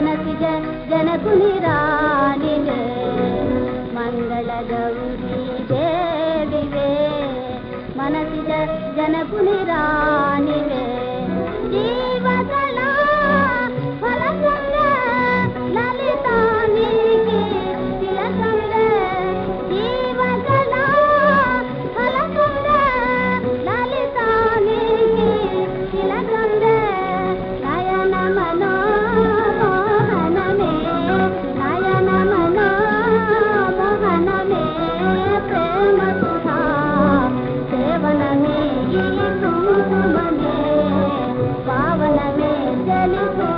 मनसि च जनपुनिराणि वे मङ्गलगौरी चे दिवे मनसि च పావనమే తెలుసు